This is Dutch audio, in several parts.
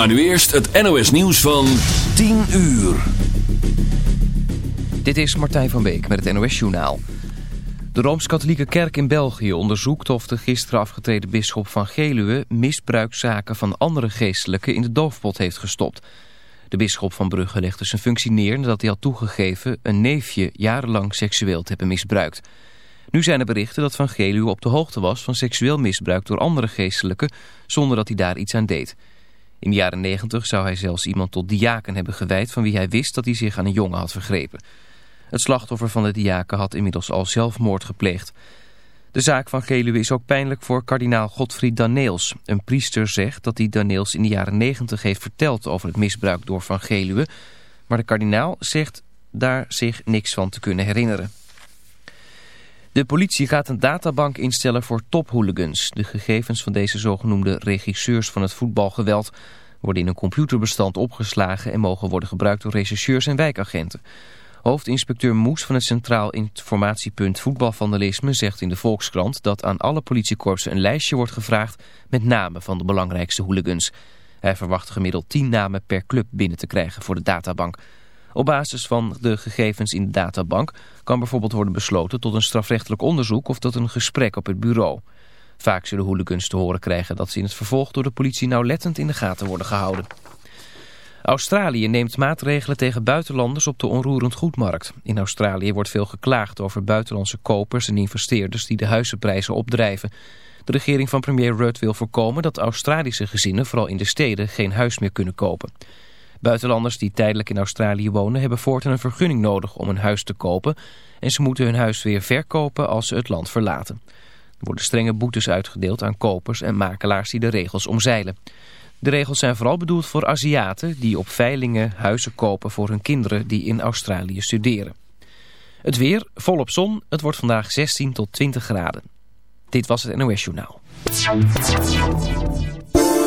Maar nu eerst het NOS nieuws van 10 uur. Dit is Martijn van Beek met het NOS Journaal. De Rooms-Katholieke Kerk in België onderzoekt of de gisteren afgetreden bisschop van Geluwe misbruikzaken van andere geestelijken in de doofpot heeft gestopt. De bisschop van Brugge legde zijn functie neer nadat hij had toegegeven een neefje jarenlang seksueel te hebben misbruikt. Nu zijn er berichten dat Van Geluwe op de hoogte was van seksueel misbruik door andere geestelijken zonder dat hij daar iets aan deed. In de jaren negentig zou hij zelfs iemand tot diaken hebben gewijd van wie hij wist dat hij zich aan een jongen had vergrepen. Het slachtoffer van de diaken had inmiddels al zelfmoord gepleegd. De zaak van Geluwe is ook pijnlijk voor kardinaal Godfried Daneels. Een priester zegt dat hij Daneels in de jaren negentig heeft verteld over het misbruik door Van Geluwe. Maar de kardinaal zegt daar zich niks van te kunnen herinneren. De politie gaat een databank instellen voor tophooligans. De gegevens van deze zogenoemde regisseurs van het voetbalgeweld worden in een computerbestand opgeslagen en mogen worden gebruikt door rechercheurs en wijkagenten. Hoofdinspecteur Moes van het Centraal Informatiepunt Voetbalvandalisme zegt in de Volkskrant dat aan alle politiekorpsen een lijstje wordt gevraagd met namen van de belangrijkste hooligans. Hij verwacht gemiddeld 10 namen per club binnen te krijgen voor de databank. Op basis van de gegevens in de databank kan bijvoorbeeld worden besloten tot een strafrechtelijk onderzoek of tot een gesprek op het bureau. Vaak zullen hooligans te horen krijgen dat ze in het vervolg door de politie nauwlettend in de gaten worden gehouden. Australië neemt maatregelen tegen buitenlanders op de onroerend goedmarkt. In Australië wordt veel geklaagd over buitenlandse kopers en investeerders die de huizenprijzen opdrijven. De regering van premier Rudd wil voorkomen dat Australische gezinnen, vooral in de steden, geen huis meer kunnen kopen. Buitenlanders die tijdelijk in Australië wonen hebben voortaan een vergunning nodig om een huis te kopen. En ze moeten hun huis weer verkopen als ze het land verlaten. Er worden strenge boetes uitgedeeld aan kopers en makelaars die de regels omzeilen. De regels zijn vooral bedoeld voor Aziaten die op veilingen huizen kopen voor hun kinderen die in Australië studeren. Het weer, volop zon, het wordt vandaag 16 tot 20 graden. Dit was het NOS Journaal.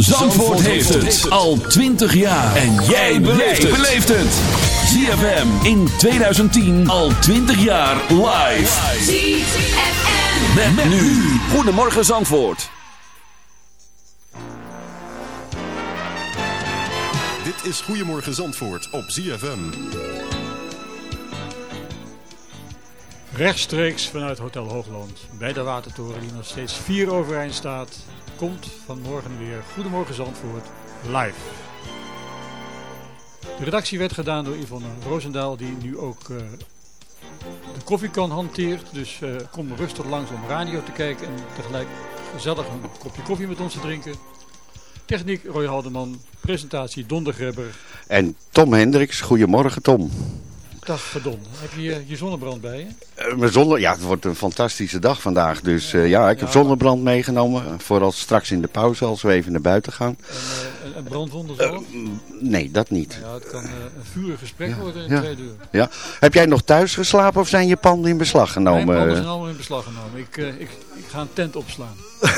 Zandvoort heeft het al 20 jaar. En jij beleeft het. ZFM in 2010 al 20 jaar live. ZFM. Met, met nu. Goedemorgen Zandvoort. Dit is Goedemorgen Zandvoort op ZFM. Rechtstreeks vanuit Hotel Hoogland bij de Watertoren die nog steeds vier overeind staat, komt vanmorgen weer Goedemorgen Zandvoort live. De redactie werd gedaan door Yvonne Roosendaal die nu ook eh, de koffiekan hanteert. Dus eh, kom rustig langs om radio te kijken en tegelijk gezellig een kopje koffie met ons te drinken. Techniek Roy Haldeman, presentatie Don de Grebber. En Tom Hendricks, goedemorgen Tom. Dag Verdon, heb je je, je zonnebrand bij je? Eh, mijn zonne, ja, het wordt een fantastische dag vandaag. Dus eh, ja, ik heb zonnebrand meegenomen. Voor als straks in de pauze, als we even naar buiten gaan. En, eh, en, en brandwonden zelf? Nee, dat niet. ja, het kan een vurig gesprek worden in twee deuren. Ja. Heb jij nog thuis geslapen of zijn je panden in beslag Mijn genomen? panden zijn allemaal in beslag genomen. Ik, ik, ik ga een tent opslaan.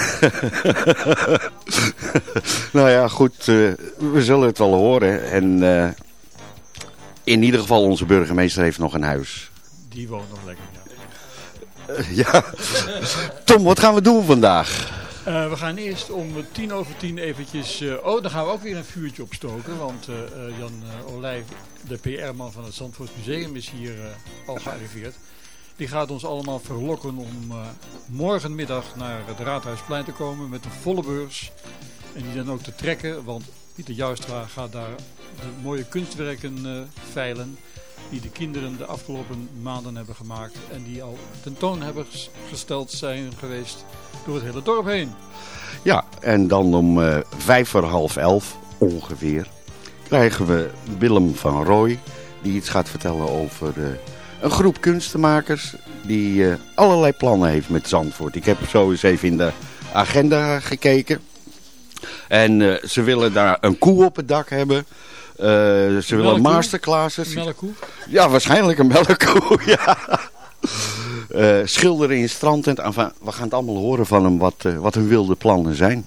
nou ja, goed. we zullen het wel horen. En in ieder geval, onze burgemeester heeft nog een huis. Die woont nog lekker, ja. Eh, ja. Tom, wat gaan we doen vandaag? Eh, we gaan eerst om tien over tien eventjes... eh, oh, dan gaan we ook weer een vuurtje opstoken. Want Jan Olij, de PR-man van het Zandvoort Museum, is hier al gearriveerd. Die gaat ons allemaal verlokken om morgenmiddag naar het Raadhuisplein te komen met een volle beurs. En die dan ook te trekken, want Pieter Joustra gaat daar de mooie kunstwerken eh, veilen. Die de kinderen de afgelopen maanden hebben gemaakt. En die al tentoon hebben ges- gesteld zijn geweest door het hele dorp heen. Ja, en dan om eh, vijf voor half elf ongeveer krijgen we Willem van Rooij. Die iets gaat vertellen over eh, een groep kunstenmakers die allerlei plannen heeft met Zandvoort. Ik heb zo eens even in de agenda gekeken. En eh, ze willen daar een koe op het dak hebben. Eh, ze willen melkkoe? masterclasses. Een melkkoe? Ja, waarschijnlijk een melkkoe, ja. Eh, schilderen in strandtent. Enfin, we gaan het allemaal horen van hem wat, wat hun wilde plannen zijn.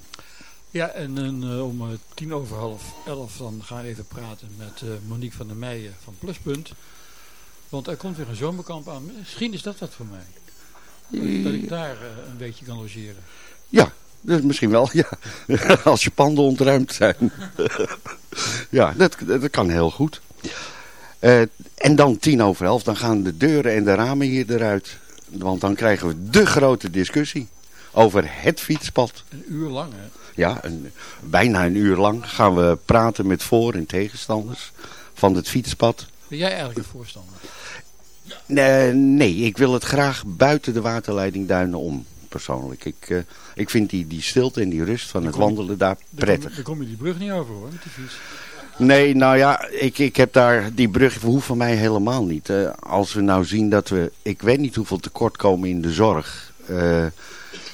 Ja, en eh, om tien over half elf dan gaan we even praten met Monique van der Meijen van Pluspunt. Want er komt weer een zomerkamp aan. Misschien is dat wat voor mij. Dat ik, daar een beetje kan logeren. Ja, dus misschien wel, ja. Als je panden ontruimd zijn. ja, dat, dat kan heel goed. Eh, en dan tien over elf, dan gaan de deuren en de ramen hier eruit. Want dan krijgen we de grote discussie over het fietspad. Een uur lang, hè? Ja, een, bijna een uur lang gaan we praten met voor- en tegenstanders van het fietspad. Ben jij eigenlijk een voorstander? Nee, nee, ik wil het graag buiten de waterleiding Duinen om, persoonlijk. Ik, eh, ik vind die, die stilte en die rust van het wandelen daar prettig. kom, dan kom je die brug niet over hoor, met die fiets. Nee, nou ja, ik, ik heb daar, die brug hoeft van mij helemaal niet. Als we nou zien dat we, ik weet niet hoeveel tekort komen in de zorg. eh,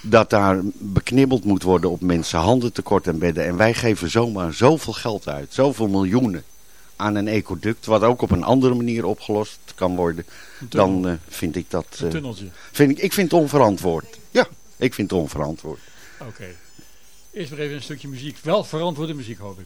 dat daar beknibbeld moet worden op mensen, handen tekort en bedden. En wij geven zomaar zoveel geld uit, zoveel miljoenen aan een ecoduct. Wat ook op een andere manier opgelost kan worden. Dan eh, vind ik dat, vind ik, ik vind het onverantwoord. Ik vind het onverantwoord. Oké. Eerst maar even een stukje muziek. Wel verantwoorde muziek hoop. Ik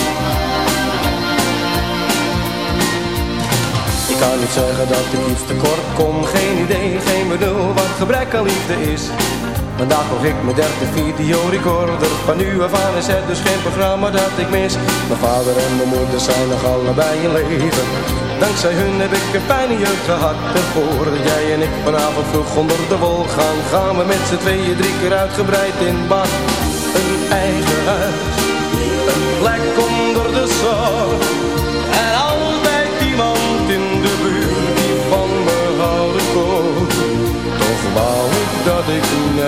Kan niet zeggen dat ik iets tekort kom, geen idee, geen bedoel wat gebrek aan liefde is. Vandaag nog ik mijn derde videorecorder, van nu af aan is het dus geen programma dat ik mis. Mijn vader en mijn moeder zijn nog allebei in leven. Dankzij hun heb ik een fijne jeugd gehad. En voor jij en ik vanavond vroeg onder de wol gaan, gaan we met z'n tweeën drie keer uitgebreid in bad.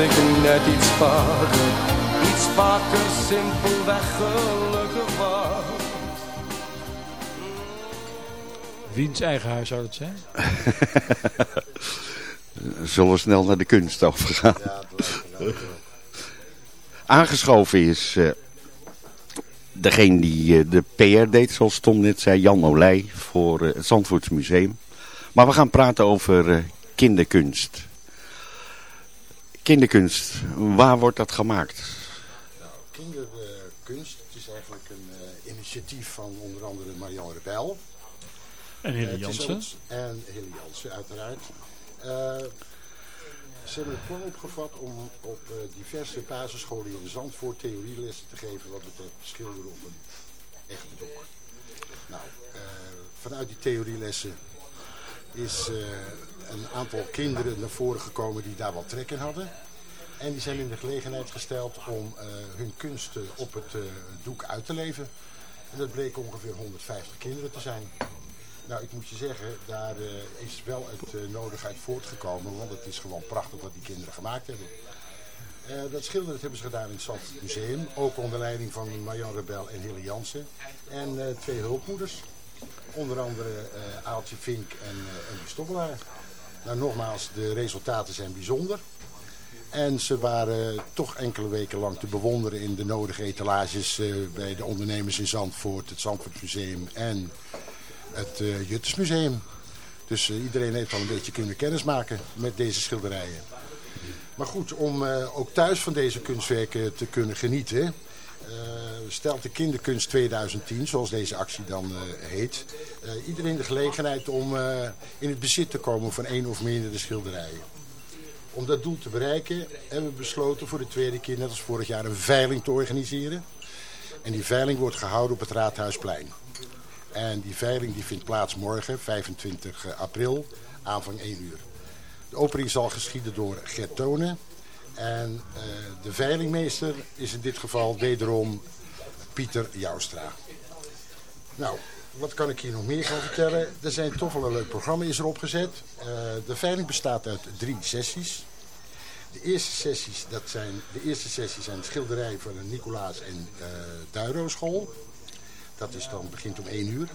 Ik net iets vaker, iets vaker simpelweg gelukkig was. Wiens eigen huis zou het zijn? Zullen we snel naar de kunst overgaan. Aangeschoven is eh, degene die eh, de PR deed, zoals Tom net zei, Jan Olij voor eh, het Zandvoortsmuseum. Maar we gaan praten over eh, kinderkunst. Kinderkunst, waar wordt dat gemaakt? Kinderkunst, het is eigenlijk een eh, initiatief van onder andere Marianne Rebel. En Hilly Eh, Jansen. ook- En Hilly Jansen, uiteraard. Eh, ze hebben het plan opgevat om op eh, diverse basisscholen in Zandvoort theorielessen te geven wat betreft schilderen op een echt doek. Nou, eh, vanuit die theorielessen is eh, een aantal kinderen naar voren gekomen die daar wat trek in hadden. En die zijn in de gelegenheid gesteld om eh, hun kunsten op het eh, doek uit te leven. En dat bleek ongeveer 150 kinderen te zijn. Nou, ik moet je zeggen, daar is wel het nodige uit voortgekomen, want het is gewoon prachtig wat die kinderen gemaakt hebben. Dat schilderen hebben ze gedaan in het Zandvoort Museum, ook onder leiding van Marjan Rebel en Hille Jansen. En twee hulpmoeders, onder andere eh, Aaltje Vink en, uh, en die Stoffelaar. Nou, nogmaals, de resultaten zijn bijzonder. En ze waren toch enkele weken lang te bewonderen in de nodige etalages eh, bij de ondernemers in Zandvoort, het Zandvoort Museum en het uh, Juttersmuseum. Dus iedereen heeft al een beetje kunnen kennismaken met deze schilderijen. Maar goed, om ook thuis van deze kunstwerken te kunnen genieten, stelt de Kinderkunst 2010, zoals deze actie dan heet, iedereen de gelegenheid om in het bezit te komen van één of meerdere schilderijen. Om dat doel te bereiken hebben we besloten voor de tweede keer, net als vorig jaar, een veiling te organiseren. En die veiling wordt gehouden op het Raadhuisplein. En die veiling die vindt plaats morgen, 25 april, aanvang 1 uur. De opening zal geschieden door Gert Tonen. En de veilingmeester is in dit geval wederom Pieter Joustra. Nou, wat kan ik hier nog meer gaan vertellen? Er zijn toch wel een leuk programma is erop gezet. Uh, de veiling bestaat uit drie sessies. De eerste sessies, dat zijn, de eerste sessies zijn schilderijen van de Nicolaas en uh, school. Dat is dan, begint om 1 uur.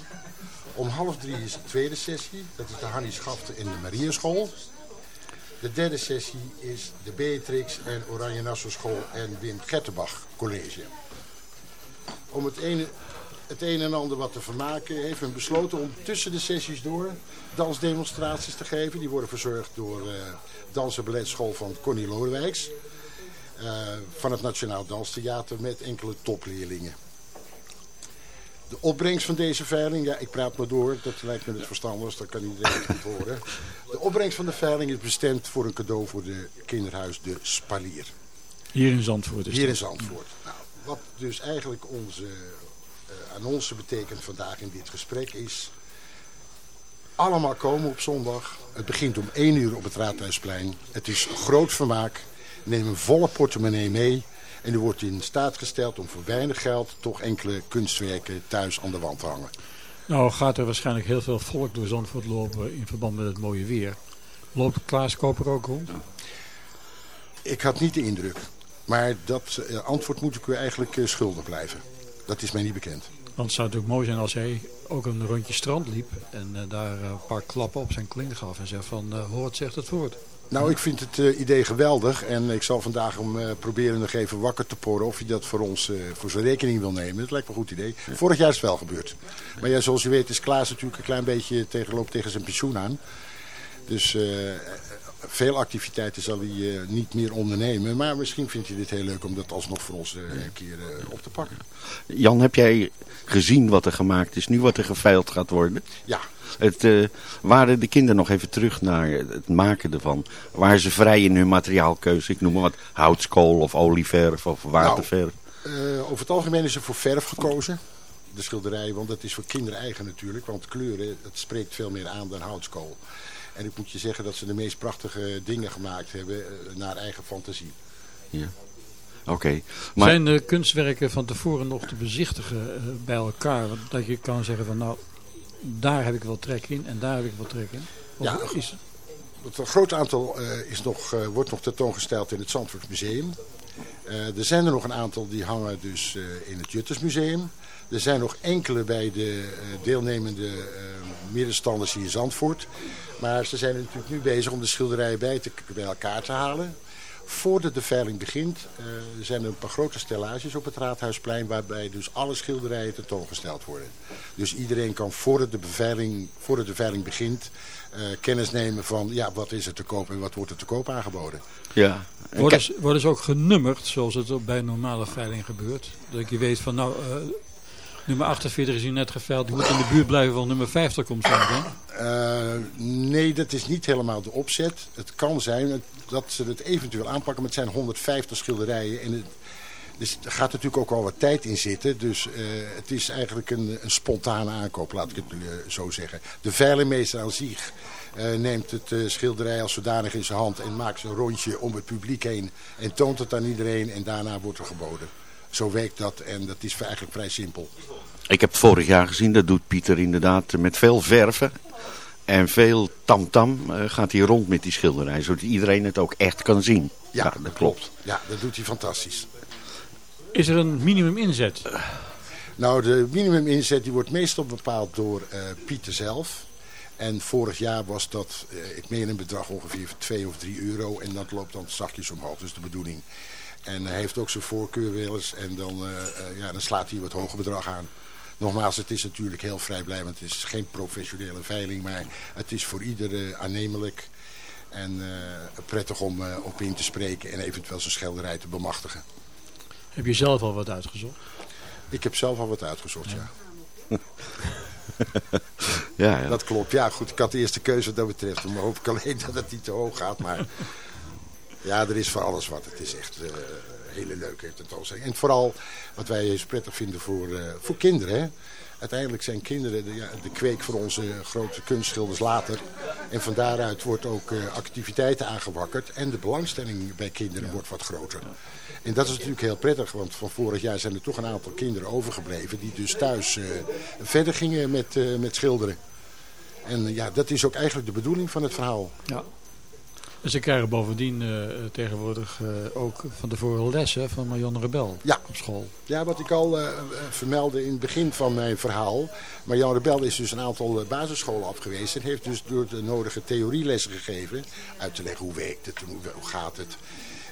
Om half drie is de tweede sessie. Dat is de Hannie Schafte en de Mariaschool. De derde sessie is de Beatrix en Oranje Nassau School en Wim Gettenbach College. Om het ene, het een en ander wat te vermaken heeft men besloten om tussen de sessies door dansdemonstraties te geven. Die worden verzorgd door uh, Dans- en Balletschool van Connie Lodewijks. Uh, van het Nationaal Danstheater met enkele topleerlingen. De opbrengst van deze veiling, ja ik praat maar door, dat lijkt me het verstandigst, dat kan iedereen het goed horen. De opbrengst van de veiling is bestemd voor een cadeau voor de kinderhuis De Spalier. Hier in Zandvoort is Hier in. Zandvoort. Wat dus eigenlijk onze uh, annonce betekent vandaag in dit gesprek is... Allemaal komen op zondag. Het begint om 1 uur op het Raadhuisplein. Het is groot vermaak. Neem een volle portemonnee mee. En u wordt in staat gesteld om voor weinig geld toch enkele kunstwerken thuis aan de wand te hangen. Nou gaat er waarschijnlijk heel veel volk door Zandvoort lopen in verband met het mooie weer. Loopt Klaas Koper ook rond? Ik had niet de indruk. Maar dat uh, antwoord moet ik u eigenlijk uh, schuldig blijven. Dat is mij niet bekend. Want het zou natuurlijk mooi zijn als hij ook een rondje strand liep en eh, daar eh, een paar klappen op zijn kling gaf en zegt van hoort zegt het woord. Nou, ik vind het eh, idee geweldig en ik zal vandaag hem eh, proberen nog even wakker te porren of hij dat voor ons eh, voor zijn rekening wil nemen. Dat lijkt me een goed idee. Vorig jaar is het wel gebeurd. Maar ja, zoals u weet is Klaas natuurlijk een klein beetje tegenloopt tegen zijn pensioen aan. Dus eh, veel activiteiten zal hij eh, niet meer ondernemen. Maar misschien vindt hij dit heel leuk om dat alsnog voor ons eh, een keer eh, op te pakken. Jan, heb jij gezien wat er gemaakt is, nu wat er geveild gaat worden? Ja. Het, waren de kinderen nog even terug naar het maken ervan? Waren ze vrij in hun materiaalkeuze? Ik noem maar wat houtskool of olieverf of waterverf. Eh, over het algemeen is er voor verf gekozen. De schilderij, want dat is voor kinderen eigen natuurlijk. Want kleuren, dat spreekt veel meer aan dan houtskool. En ik moet je zeggen dat ze de meest prachtige dingen gemaakt hebben eh, naar eigen fantasie. Ja. Oké. Maar Zijn de kunstwerken van tevoren nog te bezichtigen eh, bij elkaar? Dat je kan zeggen van nou, daar heb ik wel trek in en daar heb ik wel trek in. Of Ja. is, Het een groot aantal eh, is nog, eh, wordt nog tentoongesteld in het Zandvoort Museum. Eh, er zijn er nog een aantal die hangen dus eh, in het Juttersmuseum. Er zijn nog enkele bij de eh, deelnemende eh, middenstanders hier in Zandvoort. Maar ze zijn natuurlijk nu bezig om de schilderijen bij, te, bij elkaar te halen. Voordat de veiling begint eh, zijn er een paar grote stellages op het Raadhuisplein... waarbij dus alle schilderijen tentoongesteld worden. Dus iedereen kan voordat de, beveiling, voordat de veiling begint... eh, kennis nemen van ja, wat is er te koop en wat wordt er te koop aangeboden. ja. En worden, ze, worden ze ook genummerd zoals het bij een normale veiling gebeurt? Dat je weet van nou, eh, nummer 48 is hier net geveild, die moet in de buurt blijven van nummer 50 komt zo. Eh, nee, dat is niet helemaal de opzet. Het kan zijn dat ze het eventueel aanpakken, maar het zijn 150 schilderijen. En het, dus er gaat natuurlijk ook al wat tijd in zitten. Dus eh, het is eigenlijk een, een spontane aankoop, laat ik het eh, zo zeggen. De veilingmeester aan zich neemt het schilderij als zodanig in zijn hand... en maakt een rondje om het publiek heen en toont het aan iedereen. En daarna wordt er geboden. Zo werkt dat en dat is eigenlijk vrij simpel. Ik heb het vorig jaar gezien, dat doet Pieter inderdaad eh, met veel verven. En veel tamtam eh, gaat hij rond met die schilderij, zodat iedereen het ook echt kan zien. Ja, dat klopt. Ja, dat doet hij fantastisch. Is er een minimum inzet? Nou, de minimuminzet die wordt meestal bepaald door eh, Pieter zelf. En vorig jaar was dat, eh, ik meen een bedrag ongeveer 2 of 3 euro. En dat loopt dan zachtjes omhoog, dus de bedoeling. En hij heeft ook zijn voorkeur wel eens. En dan, eh, eh, ja, dan slaat hij wat hoger bedrag aan. Nogmaals, het is natuurlijk heel vrijblijvend. Het is geen professionele veiling, maar het is voor ieder eh, aannemelijk. En eh, prettig om eh, op in te spreken en eventueel zijn schilderij te bemachtigen. Heb je zelf al wat uitgezocht? Ik heb zelf al wat uitgezocht, ja. Ja, ja. Dat klopt. Ja, goed. Ik had de eerste keuze wat dat betreft. Dan hoop ik alleen dat het niet te hoog gaat. Maar ja, er is voor alles wat. Het is echt eh, een hele leuke tentoonstelling. En vooral wat wij eens prettig vinden voor, eh, voor kinderen. Hè. Uiteindelijk zijn kinderen de, ja, de kweek voor onze grote kunstschilders later. En van daaruit wordt ook eh, activiteiten aangewakkerd. En de belangstelling bij kinderen wordt wat groter. En dat is natuurlijk heel prettig, want van vorig jaar zijn er toch een aantal kinderen overgebleven... die dus thuis eh, verder gingen met, eh, met schilderen. En eh, ja, dat is ook eigenlijk de bedoeling van het verhaal. Ja. En ze krijgen bovendien eh, tegenwoordig eh, ook van tevoren lessen van Marianne Rebel Ja. op school. Ja, wat ik al eh, vermeldde in het begin van mijn verhaal. Marjan Rebel is dus een aantal basisscholen afgewezen. En heeft dus door de nodige theorielessen gegeven. Uit te leggen hoe werkt het en hoe, hoe gaat het.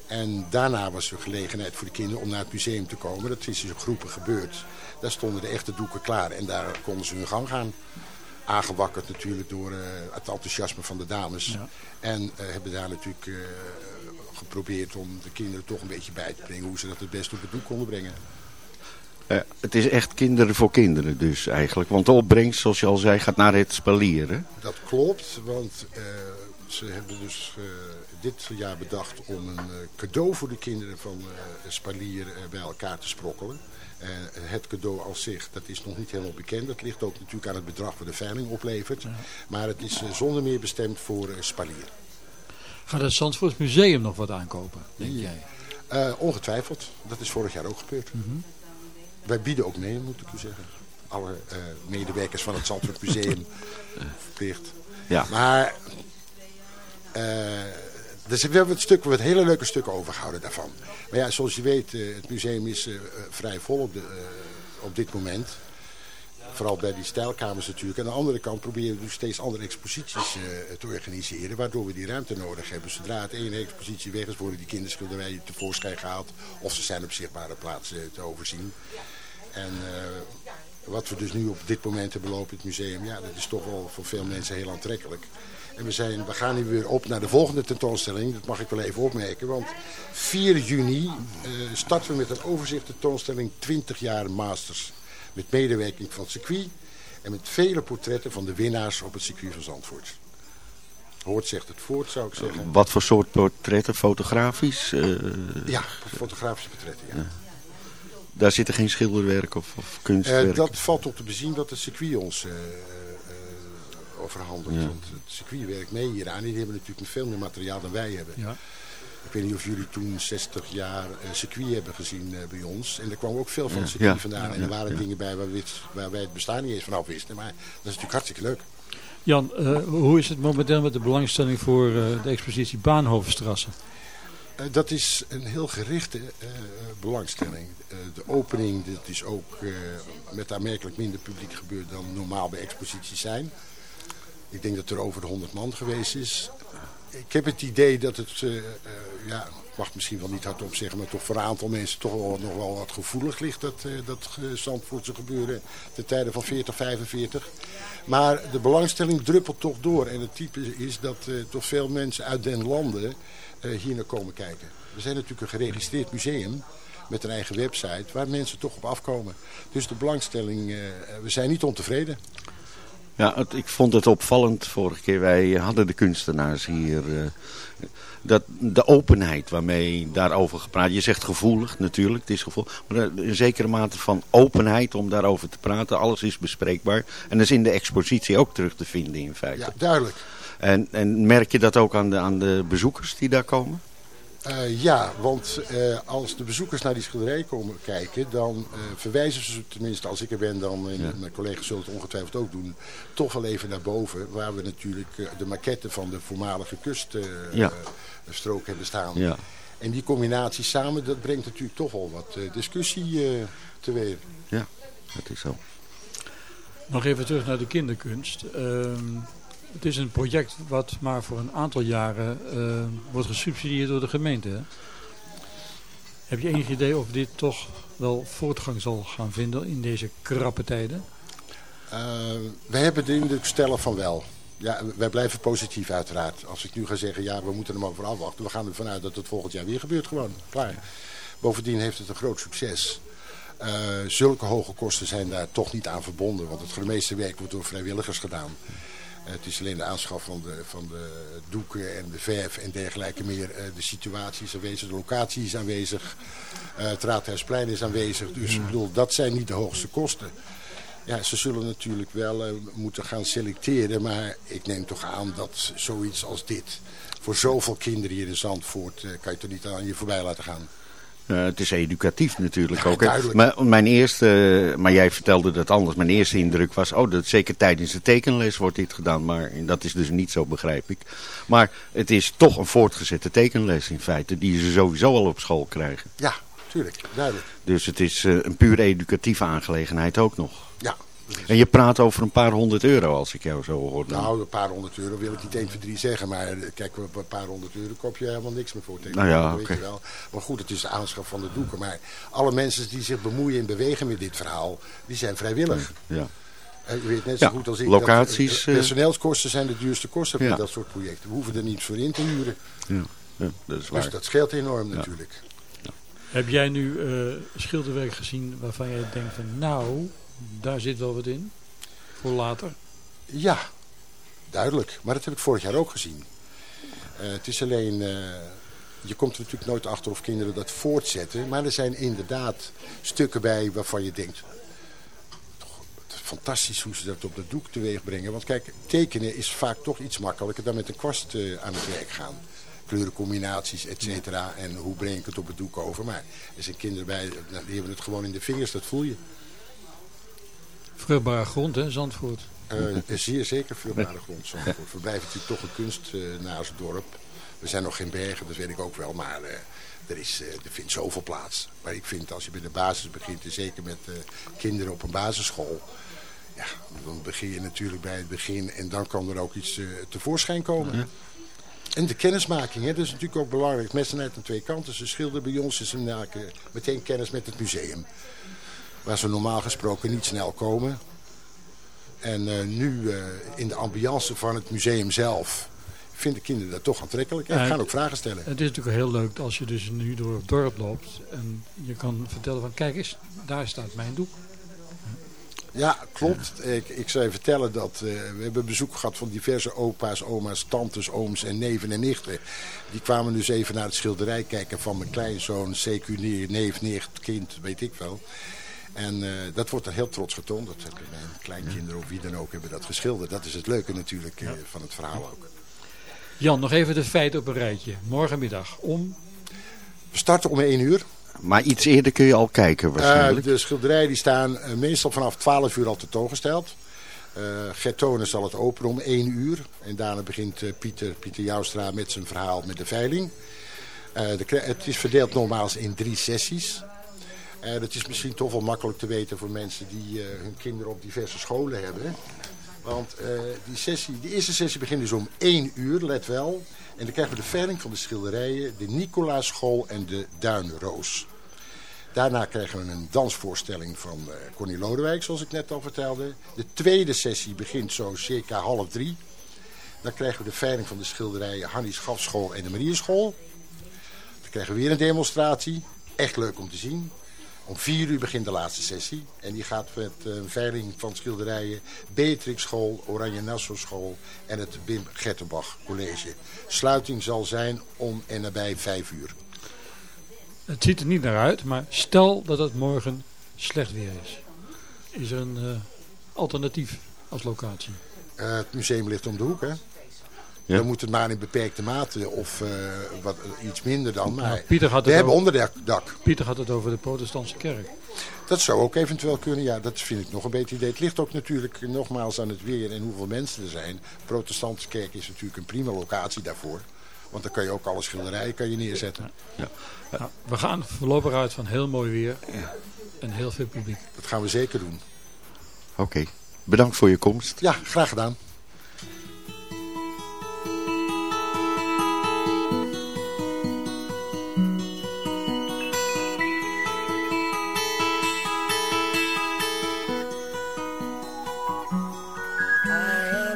En daarna was er gelegenheid voor de kinderen om naar het museum te komen. Dat is dus in groepen gebeurd. Daar stonden de echte doeken klaar en daar konden ze hun gang gaan. Aangewakkerd natuurlijk door het enthousiasme van de dames. Ja. En eh, hebben daar natuurlijk eh, geprobeerd om de kinderen toch een beetje bij te brengen. Hoe ze dat het best op het doek konden brengen. Eh, het is echt kinderen voor kinderen dus eigenlijk. Want de opbrengst, zoals je al zei, gaat naar het spalieren. Dat klopt, want ze hebben dus dit jaar bedacht om een cadeau voor de kinderen van Spalier eh, bij elkaar te sprokkelen. Het cadeau als zich, dat is nog niet helemaal bekend. Dat ligt ook natuurlijk aan het bedrag wat de veiling oplevert. Maar het is eh, zonder meer bestemd voor eh, Spalier. Gaat het Zandvoort Museum nog wat aankopen, denk jij? Eh, ongetwijfeld, dat is vorig jaar ook gebeurd. Wij bieden ook mee, moet ik u zeggen. Alle eh, medewerkers van het Zandvoort Museum verplicht. Ja. Maar eh dus we hebben het stuk, wat hele leuke stukken overgehouden daarvan. Maar ja, zoals je weet, eh, het museum is eh, vrij vol op, de, eh, op dit moment. Vooral bij die stijlkamers natuurlijk. Aan de andere kant proberen we dus steeds andere exposities te organiseren. Waardoor we die ruimte nodig hebben. Zodra het ene expositie weg is, worden die kinderschilderijen tevoorschijn gehaald. Of ze zijn op zichtbare plaatsen te overzien. En wat we dus nu op dit moment hebben lopen in het museum, ja, dat is toch wel voor veel mensen heel aantrekkelijk. En we, zijn, we gaan nu weer op naar de volgende tentoonstelling. Dat mag ik wel even opmerken. Want 4 juni eh, starten we met een overzicht tentoonstelling 20 jaar Masters. Met medewerking van het circuit. En met vele portretten van de winnaars op het circuit van Zandvoort. Hoort zegt het voort, zou ik zeggen. Wat voor soort portretten? Fotografisch? Eh, Ja, fotografische portretten, ja. Daar zit er geen schilderwerk of, of Eh, kunstwerk? dat valt op te bezien wat het circuit ons eh, Ja. Want het circuit werkt mee hieraan. Die hebben natuurlijk veel meer materiaal dan wij hebben. Ja. Ik weet niet of jullie toen 60 jaar eh, circuit hebben gezien eh, bij ons. En er kwam ook veel van het Ja. circuit Ja. vandaan. Ja, En er waren ja. dingen bij waar, we waar wij het bestaan niet eens vanaf wisten. Maar dat is natuurlijk hartstikke leuk. Jan, eh, hoe is het momenteel met de belangstelling voor eh, de expositie Baanhovenstrasse? Eh, dat is een heel gerichte eh, belangstelling. Eh, de opening dat is ook eh, met aanmerkelijk minder publiek gebeurd dan normaal bij exposities zijn. Ik denk dat er over de 100 man geweest is. Ik heb het idee dat het, eh, eh, ja, ik mag misschien wel niet hardop zeggen, maar toch voor een aantal mensen toch wel, nog wel wat gevoelig ligt. Dat, eh, dat Zandvoortse gebeuren ten tijde van 40, 45. Maar de belangstelling druppelt toch door. En het type is dat toch veel mensen uit den landen hier naar komen kijken. We zijn natuurlijk een geregistreerd museum met een eigen website waar mensen toch op afkomen. Dus de belangstelling, we zijn niet ontevreden. Ja, het- ik vond het opvallend vorige keer. Wij hadden de kunstenaars hier. eh, dat, de openheid waarmee daarover gepraat. Je zegt gevoelig natuurlijk, het is gevoelig. Maar een zekere mate van openheid om daarover te praten. Alles is bespreekbaar. En dat is in de expositie ook terug te vinden in feite. Ja, duidelijk. En, en merk je dat ook aan de, aan de bezoekers die daar komen? Eh, ja, want eh, als de bezoekers naar die schilderij komen kijken, dan eh, verwijzen ze, tenminste als ik er ben, dan en Ja. mijn collega's zullen het ongetwijfeld ook doen, toch wel even naar boven, waar we natuurlijk de maquette van de voormalige kuststrook Ja. hebben staan. Ja. En die combinatie samen, dat brengt natuurlijk toch wel wat discussie eh teweeg. Ja, dat is zo. Nog even terug naar de kinderkunst. Ehm, het is een project wat maar voor een aantal jaren eh, wordt gesubsidieerd door de gemeente. Heb je enig idee of dit toch wel voortgang zal gaan vinden in deze krappe tijden? Eh, wij hebben de indruk stellen van wel. Ja, wij blijven positief uiteraard. Als ik nu ga zeggen, ja, we moeten er maar voor afwachten. We gaan ervan uit dat het volgend jaar weer gebeurt gewoon. Klaar. Bovendien heeft het een groot succes. Eh, zulke hoge kosten zijn daar toch niet aan verbonden. Want het meeste werk wordt door vrijwilligers gedaan. Het is alleen de aanschaf van de, van de doeken en de verf en dergelijke meer. Eh, de situatie is aanwezig, de locatie is aanwezig. Eh, het Raadhuisplein is aanwezig. Dus ik bedoel, dat zijn niet de hoogste kosten. Ja, ze zullen natuurlijk wel eh, moeten gaan selecteren. Maar ik neem toch aan dat zoiets als dit... voor zoveel kinderen hier in Zandvoort... kan je toch niet aan je voorbij laten gaan. Eh, het is educatief natuurlijk Ja, ook. Maar, mijn eerste, maar jij vertelde dat anders. Mijn eerste indruk was, oh, dat zeker tijdens de tekenles wordt dit gedaan. Maar dat is dus niet zo, begrijp ik. Maar het is toch een voortgezette tekenles in feite, die ze sowieso al op school krijgen. Ja, tuurlijk, duidelijk. Dus het is eh, een puur educatieve aangelegenheid ook nog. Ja. En je praat over een paar honderd euro als ik jou zo hoor. dan. Nou, een paar honderd euro wil ik niet 1, 2, 3 zeggen. Maar eh, kijk, een paar honderd euro koop je helemaal niks meer voor. Nou ja, Dat weet oké. je wel. Maar goed, het is de aanschaf van de doeken. Maar alle mensen die zich bemoeien en bewegen met dit verhaal... die zijn vrijwillig. Ja. En u weet net zo Ja, goed als ik locaties, dat eh, eh, personeelskosten zijn de duurste kosten bij Ja. dat soort projecten. We hoeven er niets voor in te huren. Ja, ja, dat is waar. Dus dat scheelt enorm Ja. natuurlijk. Heb jij nu eh, schilderwerk gezien waarvan jij denkt van nou, daar zit wel wat in? Voor later? Ja, duidelijk. Maar dat heb ik vorig jaar ook gezien. Eh, het is alleen... eh, je komt er natuurlijk nooit achter of kinderen dat voortzetten. Maar er zijn inderdaad stukken bij waarvan je denkt... Fantastisch hoe ze dat op het doek teweeg brengen. Want kijk, tekenen is vaak toch iets makkelijker dan met een kwast eh, aan het werk gaan. Kleurencombinaties, et cetera. En hoe breng ik het op het doek over. Maar er zijn kinderen bij, nou, die hebben het gewoon in de vingers, dat voel je. Vruchtbare grond, hè, Zandvoort. Eh, zeer zeker vruchtbare grond. Zandvoort. We blijven natuurlijk toch een kunstenaars dorp. We zijn nog geen bergen, dat weet ik ook wel. Maar eh, er, is, eh, er vindt zoveel plaats. Maar ik vind als je bij de basis begint, en zeker met eh, kinderen op een basisschool. ja, dan begin je natuurlijk bij het begin en dan kan er ook iets eh, tevoorschijn komen. En de kennismaking, hè, dat is natuurlijk ook belangrijk. Mensen net aan twee kanten. Ze schilderen bij ons en ze maken meteen kennis met het museum. Waar ze normaal gesproken niet snel komen. En eh, nu eh, in de ambiance van het museum zelf vinden kinderen dat toch aantrekkelijk. En Ja, gaan ook vragen stellen. Het is natuurlijk heel leuk als je dus nu door het dorp loopt en je kan vertellen van kijk eens, daar staat mijn doek. Ja, klopt. Ik, ik zou je vertellen dat eh, we hebben bezoek gehad van diverse opa's, oma's, tantes, ooms en neven en nichten. Die kwamen dus even naar het schilderij kijken van mijn kleinzoon, CQ, neef, nicht, kind, weet ik wel. En eh, dat wordt er heel trots getoond. Dat hebben mijn kleinkinderen of wie dan ook hebben dat geschilderd. Dat is het leuke natuurlijk eh, van het verhaal ook. Jan, nog even de feiten op een rijtje. Morgenmiddag om... We starten om 1 uur. Maar iets eerder kun je al kijken waarschijnlijk. Eh, de schilderijen die staan meestal vanaf 12 uur al tentoongesteld. Uh, Gert Tonen zal het openen om 1 uur. En daarna begint eh, Pieter, Pieter Joustra met zijn verhaal met de veiling. Eh, de, het is verdeeld nogmaals in drie sessies. Eh, dat is misschien toch wel makkelijk te weten voor mensen die eh, hun kinderen op diverse scholen hebben. Want eh, die, sessie, die eerste sessie begint dus om 1 uur, let wel. En dan krijgen we de veiling van de schilderijen, de Nicolaaschool en de Duinroos. Daarna krijgen we een dansvoorstelling van Connie Lodewijk, zoals ik net al vertelde. De tweede sessie begint zo circa half drie. Dan krijgen we de veiling van de schilderijen Hannie Schafschool en de Marierschool. Dan krijgen we weer een demonstratie. Echt leuk om te zien. Om vier uur begint de laatste sessie. En die gaat met eh, een veiling van schilderijen Beatrix School, Oranje Nassau School en het Wim Gertenbach College. Sluiting zal zijn om en nabij vijf uur. Het ziet er niet naar uit, maar stel dat het morgen slecht weer is. Is er een eh, alternatief als locatie? Eh, het museum ligt om de hoek, hè? Dan moet het maar in beperkte mate of eh, wat, iets minder dan. Maar Nou, Pieter gaat we het hebben over- onderdak. Pieter had het over de protestantse kerk. Dat zou ook eventueel kunnen. Ja, dat vind ik nog een beter idee. Het ligt ook natuurlijk nogmaals aan het weer en hoeveel mensen er zijn. Protestantse kerk is natuurlijk een prima locatie daarvoor. Want dan kan je ook alle schilderijen kan je neerzetten. Nou, we gaan voorlopig uit van heel mooi weer en heel veel publiek. Dat gaan we zeker doen. Oké, bedankt voor je komst. Ja, graag gedaan.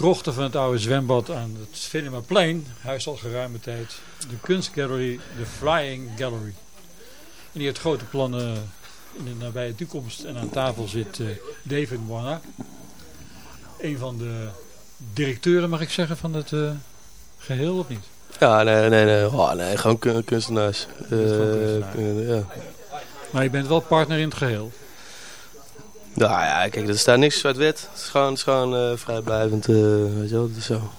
krochten van het oude zwembad aan het Venemaplein huist al geruime tijd de kunstgallery, de Flying Gallery. En die heeft grote plannen in de nabije toekomst. En aan tafel zit eh, David Warner, een van de directeuren mag ik zeggen van het eh, geheel of niet? Ja, nee, nee, nee. Oh, nee gewoon kun- kunstenaars. Eh, kunstenaar. ja. Maar je bent wel partner in het geheel. Nou ja, kijk, er staat niks zwart-wit. Het is gewoon, is gewoon eh, vrijblijvend, eh, weet je wel, dat is zo.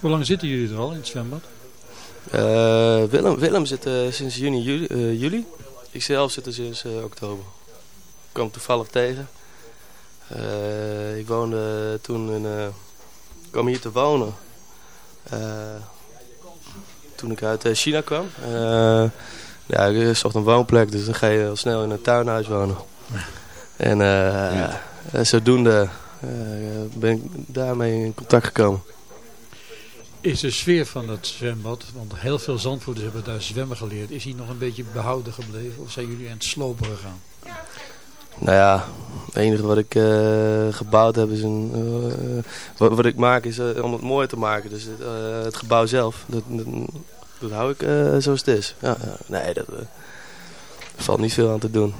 Hoe lang zitten jullie er al in het zwembad? Eh, Willem, Willem zit sinds juni, juli, juli. Ik zelf zit er sinds oktober. Ik kwam toevallig tegen. Ik woonde toen in... kwam hier te wonen. toen ik uit China kwam. Ja, ik zocht een woonplek, dus dan ga je al snel in een tuinhuis wonen. En eh, eh, zodoende eh, ben ik daarmee in contact gekomen. Is de sfeer van het zwembad, want heel veel zandvoerders hebben daar zwemmen geleerd, is die nog een beetje behouden gebleven? Of zijn jullie aan het slopen gegaan? Nou ja, het enige wat ik eh, gebouwd heb is een... eh, wat, wat ik maak is om het mooi te maken. Dus het, eh, het gebouw zelf, dat, dat, dat hou ik eh, zoals het is. Ja, nee, dat, valt niet veel aan te doen.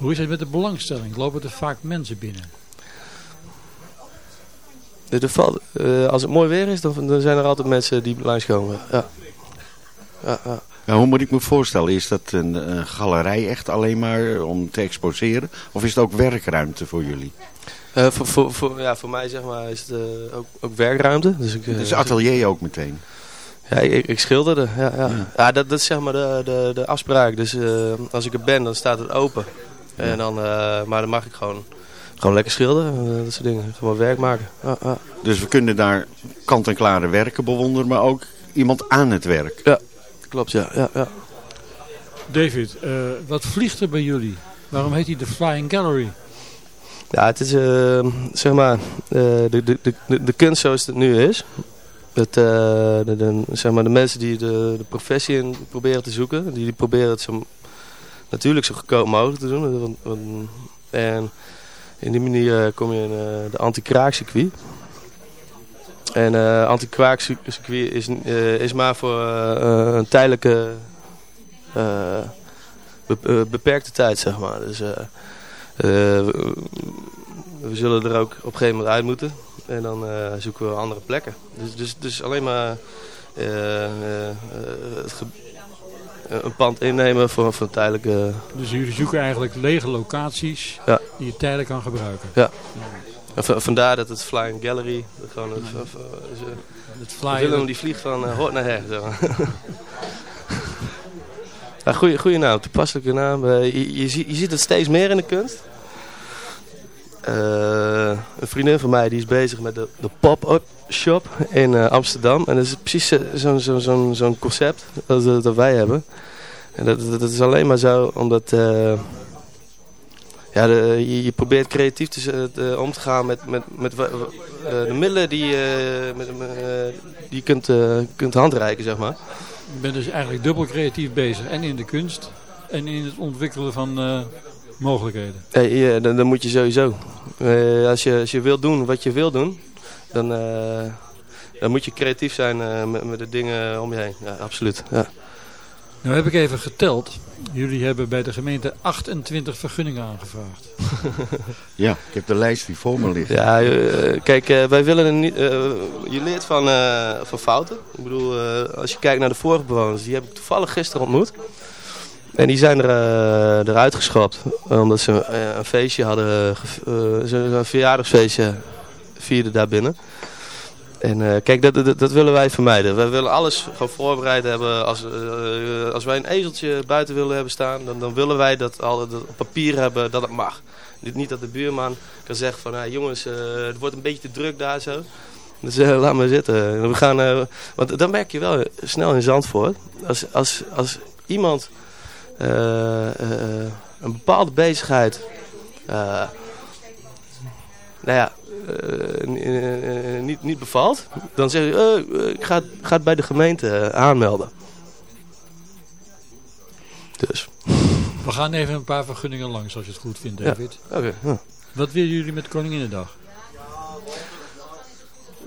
Hoe is het met de belangstelling? Lopen er vaak mensen binnen? Er valt, eh, als het mooi weer is, dan, dan zijn er altijd mensen die langskomen. Ja. Ja, ja. Ja, hoe moet ik me voorstellen? Is dat een, een galerij echt alleen maar om te exposeren? Of is het ook werkruimte voor jullie? Eh, voor, voor, voor, ja, voor mij zeg maar, is het eh, ook, ook werkruimte. Dus ik, eh, Het is atelier ook meteen. Ja, ik, ik schilderde. Ja, ja. ja. dat, dat is zeg maar de, de, de afspraak. Dus eh, als ik er ben, dan staat het open. En dan, eh, maar dan mag ik gewoon, gewoon lekker schilderen. eh, dat soort dingen. Gewoon werk maken. Dus we kunnen daar kant-en-klare werken bewonderen, maar ook iemand aan het werk. Ja, klopt. Ja, ja, ja. David, eh, wat vliegt er bij jullie? Waarom heet hij de Flying Gallery? Ja, het is eh, zeg maar eh, de, de, de, de- de kunst zoals het nu is. Het, eh, de, de- zeg maar de mensen die de, de professie in proberen te zoeken, die, die proberen het zo, natuurlijk zo goedkoop mogelijk te doen. En in die manier eh, kom je in eh, de anti-kraakcircuit. En eh anti-kraakcircuit is, is maar voor een tijdelijke be- beperkte tijd, zeg maar. Dus, we, we zullen er ook op een gegeven moment uit moeten. En dan zoeken we andere plekken. Dus, dus, dus alleen maar het ge- een pand innemen voor, voor een tijdelijke... Dus jullie zoeken eigenlijk lege locaties Ja. die je tijdelijk kan gebruiken. Ja. En vandaar dat het Flying Gallery... Gewoon het, v- ze- Het Willem die vliegt van eh, hoort naar her. Ja, goeie, goeie naam, toepasselijke naam. Eh, je, je, ziet- je ziet het steeds meer in de kunst. Eh, een vriendin van mij die is bezig met de, de pop-up shop in eh, Amsterdam. En dat is precies eh, zo'n zo, zo, zo'n concept dat, dat, dat wij hebben. En dat, dat, is alleen maar zo omdat... eh, ja, de, je, je probeert creatief te, om te gaan met, met, met eh, de middelen die, je met, eh, die je kunt, eh, kunt handreiken, zeg maar. Je bent dus eigenlijk dubbel creatief bezig. En in de kunst en in het ontwikkelen van eh, mogelijkheden. Eh, ja, dan, dan moet je sowieso. eh, als, je, als je wilt doen wat je wil doen, dan, eh, dan moet je creatief zijn eh, met, met de dingen om je heen. Ja, absoluut. Ja. Nou heb ik even geteld. Jullie hebben bij de gemeente 28 vergunningen aangevraagd. Ja, ik heb de lijst die voor me ligt. Ja, eh, kijk, eh, wij willen er niet. eh, je leert van, eh, van fouten. Ik bedoel, eh, als je kijkt naar de vorige bewoners, die heb ik toevallig gisteren ontmoet. En die zijn er, eruit geschrapt. Omdat ze een feestje hadden, eh, een verjaardagsfeestje vierden daar binnen. En eh, kijk, dat, dat, dat willen wij vermijden. Wij willen alles gewoon voorbereid hebben. Als, eh, als wij een ezeltje buiten willen hebben staan, dan, dan willen wij dat al dat op papier hebben dat het mag. Niet, niet dat de buurman kan zeggen van, ah, jongens, eh, het wordt een beetje te druk daar zo. Dus laat maar zitten. We gaan, want dan merk je wel snel in Zandvoort. Als, als, als iemand een bepaalde bezigheid... nou ja, niet, niet bevalt, dan zeg je, eh, eh, ik ga, het- ga het bij de gemeente eh, aanmelden. Dus. We gaan even een paar vergunningen langs als je het goed vindt, Ja, David. oké, ja. Wat willen jullie met Koninginnedag?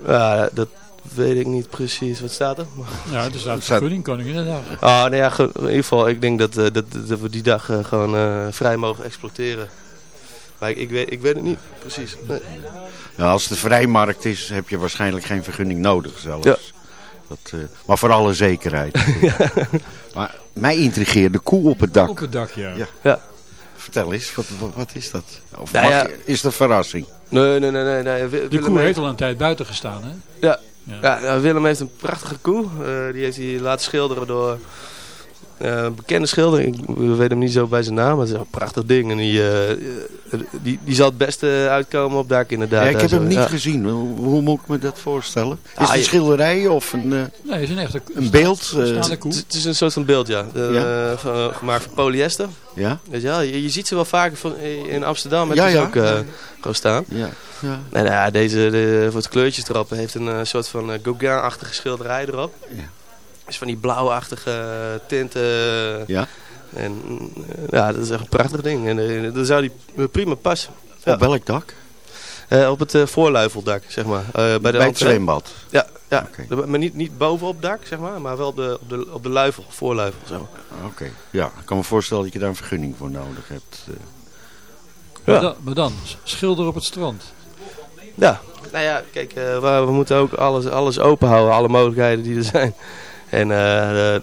Ja, dat weet ik niet precies. Wat staat er? Ja, er staat Er vergunning Koninginnedag. Ah, nou ja, in ieder geval, ik denk dat, eh, dat, dat we die dag eh, gewoon eh, vrij mogen exploiteren. Maar ik, ik, weet, ik weet het niet precies. Nee. Ja, als de vrijmarkt is, heb je waarschijnlijk geen vergunning nodig zelfs. Ja. Dat, eh, maar voor alle zekerheid. Maar mij intrigeert de koe op het dak. Op het dak, ja. Ja. Ja. Vertel eens, wat, wat, wat is dat? Of Nou mag ja. je- is dat een verrassing? Nee, nee, nee. nee, nee. De Willem koe heeft- al een tijd buiten gestaan, hè? Ja. Ja. Ja, ja, Willem heeft een prachtige koe. Eh, die heeft hij laten schilderen door eh, een bekende schilder. Ik weet hem niet zo bij zijn naam, maar het is een prachtig ding. En die, eh, eh, die, die zal het beste uitkomen op dak inderdaad. Ja, ik heb Daar hem niet ja. gezien. Hoe, hoe moet ik me dat voorstellen? Is Ah, het een je- schilderij of een, eh, Nee, het is een echte een beeld? Het is een soort van beeld, ja. Eh, Ja. van, gemaakt van polyester. ja? Weet je, wel? je, je ziet ze wel vaker van, in Amsterdam. Heb Ja, ja. ook eh, gewoon staan. Ja. ja. En ja, deze de, voor het kleurtjes erop heeft een soort van eh, Gauguin-achtige schilderij erop. Ja. Is van die blauwachtige eh, tinten. Ja. En eh, ja, dat is echt een prachtig ding. En uh, dan zou die prima passen. Ja. Op welk dak? Eh, op het eh, voorluifeldak, zeg maar. Eh, bij de Bij het zwembad. Ja, ja. Maar niet, niet bovenop dak, zeg maar. Maar wel op de, op de, op de luifel, voorluifel. Zo. Oké. Ja, ik kan me voorstellen dat je daar een vergunning voor nodig hebt. eh. Maar, Ja. dan, maar dan, schilder op het strand. Ja, nou ja, kijk, eh, we, we moeten ook alles, alles open houden, alle mogelijkheden die er zijn. En eh,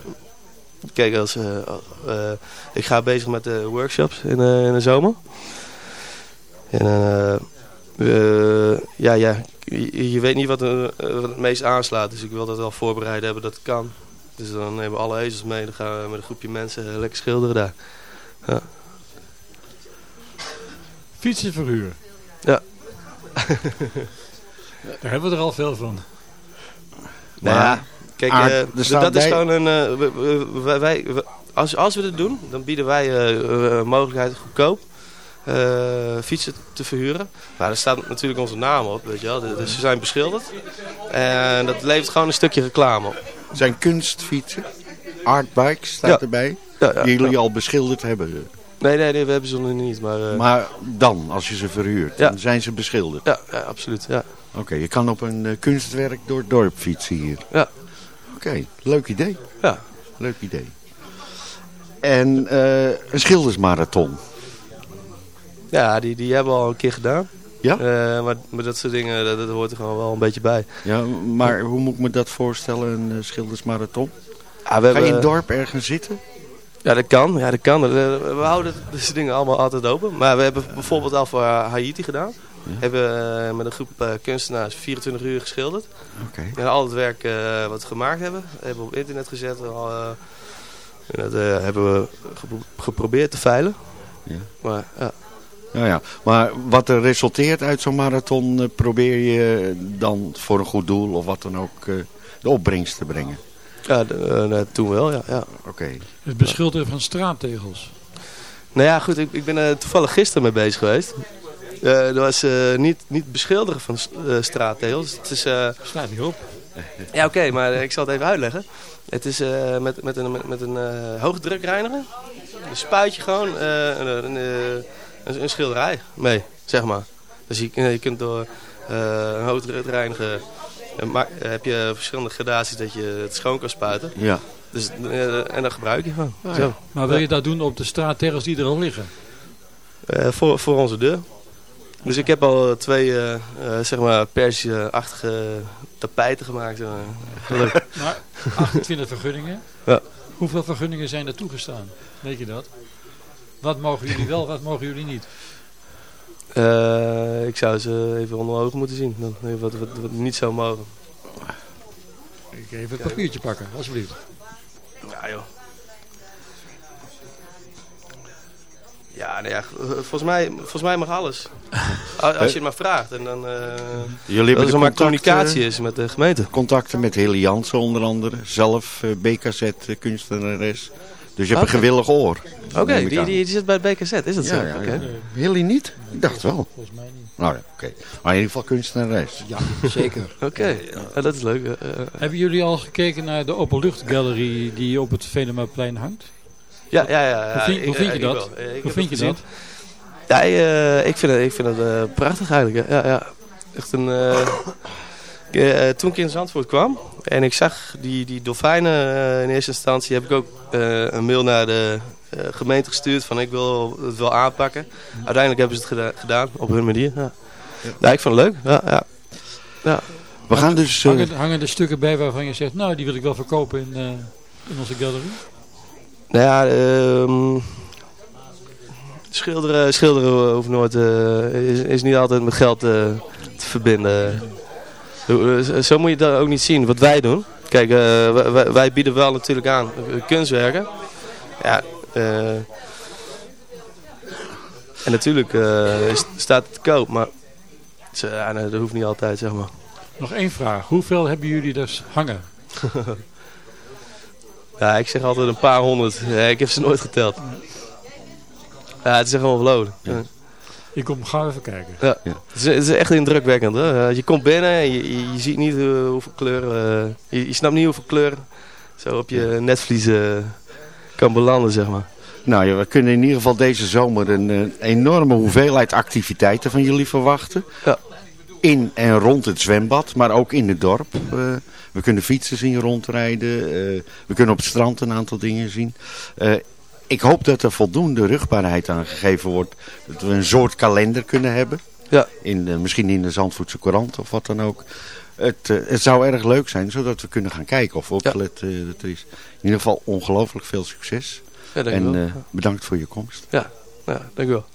kijk, als, eh, eh, ik ga bezig met de workshops in, eh, in de zomer. En ja, ja, je, je weet niet wat, wat het meest aanslaat, dus ik wil dat wel voorbereid hebben dat het kan. Dus dan nemen we alle ezels mee, dan gaan we met een groepje mensen lekker schilderen daar. Ja. Fietsenverhuur. Ja. Daar hebben we er al veel van. Nou ja, kijk, aard- eh, dat is gewoon een... eh, wij, als, als we dit doen, dan bieden wij eh, mogelijkheid goedkoop fietsen te verhuren. Maar er staat natuurlijk onze naam op, weet je wel. Dus ze zijn beschilderd. En dat levert gewoon een stukje reclame op. Zijn kunstfietsen. Artbikes staat Ja. erbij. Ja, ja, die jullie al beschilderd hebben. Nee, nee, nee, we hebben ze nog niet. Maar, Maar dan, als je ze verhuurt, dan zijn ze beschilderd. ja, ja, absoluut. Ja. Oké, je kan op een kunstwerk door het dorp fietsen hier. Ja. Oké, leuk idee. Ja. Leuk idee. En eh, een schildersmarathon. Ja, die, die hebben we al een keer gedaan. Ja? Eh, maar, maar dat soort dingen, dat, dat hoort er gewoon wel een beetje bij. Ja, maar hoe moet ik me dat voorstellen, een eh, schildersmarathon? Ja, we Ga je in het dorp ergens zitten? Ja, dat kan. Ja, dat kan. We houden deze dingen allemaal altijd open. Maar we hebben bijvoorbeeld al voor Haiti gedaan. Hebben eh, met een groep eh, kunstenaars 24 uur geschilderd. Oké. En al het werk eh, wat we gemaakt hebben, hebben we op internet gezet. Al, eh, en dat eh, hebben we gepro- geprobeerd te veilen. Ja. Maar ja. Ja, ja. Maar wat er resulteert uit zo'n marathon, probeer je dan voor een goed doel of wat dan ook eh, de opbrengst te brengen. Ja, nou, toen wel, ja. ja. Oké. Het beschilderen van straattegels. Nou ja, goed, ik, ik ben er toevallig gisteren mee bezig geweest. Eh dat was eh, niet, niet beschilderen van uh, straattegels. Het is, uh, Slaat niet op. Ja, oké, okay, maar ik zal het even uitleggen. Het is uh, met, met een, met, met een uh, hoogdrukreiniger. Een spuitje gewoon, uh, een, een, een, een, schilderij mee, zeg maar. Dus je, je kunt door een hoogdrukreiniger... Maar heb je verschillende gradaties dat je het schoon kan spuiten. Ja. Dus, en daar gebruik je van. Ah, ja. Maar wil je dat doen op de straattegels die er al liggen? Uh, voor, voor onze deur. Dus ik heb al twee uh, uh, zeg maar persje-achtige tapijten gemaakt. Zeg maar. Leuk. maar 28 vergunningen. Ja. Hoeveel vergunningen zijn er toegestaan? Weet je dat? Wat mogen jullie wel, wat mogen jullie niet? Uh, ik zou ze even onder ogen moeten zien. Dan, wat, wat, wat niet zou mogen. Ik even het papiertje pakken, alsjeblieft. Ja joh. Ja, nou ja, volgens mij, volgens mij mag alles. Als je het maar vraagt. En dan, uh, Jullie hebben dat er maar communicatie is met de gemeente. Contacten met Heli Jansen onder andere. Zelf uh, BKZ uh, kunstenares. Dus je hebt okay. een gewillig oor. Oké, okay, die, die, die zit bij het BKZ, is dat ja, zo? Ja, okay. ja. Hilly niet? Ik dacht wel. Volgens mij niet. Nou ja, oké. Okay. Maar in ieder geval kunstenares. Ja, zeker. oké, okay. ja, dat is leuk. Uh, Hebben jullie al gekeken naar de openluchtgalerie die op het Venemaplein hangt? Ja, ja, ja. Hoe vind, hoe vind je dat? Ik hoe vind je dat? Ja, uh, ik vind het, ik vind het uh, prachtig eigenlijk. Ja, ja. Echt een, uh, Eh, toen ik in Zandvoort kwam en ik zag die, die dolfijnen eh, in eerste instantie, heb ik ook eh, een mail naar de eh, gemeente gestuurd van ik wil het wel aanpakken. Uiteindelijk hebben ze het geda- gedaan op hun manier. Ja. Ja. ik vond het leuk. Ja, ja. Ja. We gaan dus... eh, Hangen, hangen er stukken bij waarvan je zegt, nou die wil ik wel verkopen in, eh, in onze galerie? Nou ja, ehm, schilderen, schilderen hoeft nooit, eh, is, is niet altijd met geld eh, te verbinden. Zo- Zo moet je dat ook niet zien, wat wij doen. Kijk, eh, wij- wij, bieden wel natuurlijk aan eh, kunstwerken. Ja, eh, en natuurlijk eh, staat het te koop, maar ja, dat hoeft niet altijd, zeg maar. Nog één vraag. Hoeveel hebben jullie dus hangen? Ja, ik zeg altijd een paar honderd. Ja, ik heb ze nooit geteld. Ja, het is echt ongelooflijk. Ja. Ik kom gauw even kijken. Ja. Het, is, het is echt indrukwekkend. Hè? Je komt binnen en je, je, je ziet niet eh, hoeveel kleuren... eh, je, je snapt niet hoeveel kleuren zo op je netvlies eh, kan belanden, zeg maar. Nou ja, we kunnen in ieder geval deze zomer een eh, enorme hoeveelheid activiteiten van jullie verwachten. Ja. In en rond het zwembad, maar ook in het dorp. Eh, we kunnen fietsen zien rondrijden. eh, we kunnen op het strand een aantal dingen zien. Eh, ik hoop dat er voldoende rugbaarheid aan gegeven wordt. Dat we een soort kalender kunnen hebben. Ja. In, misschien in de Zandvoortse Courant of wat dan ook. Het, het zou erg leuk zijn, zodat we kunnen gaan kijken of opgelet dat er is. In ieder geval ongelooflijk veel succes. Ja, en bedankt voor je komst. Ja, ja dank u wel.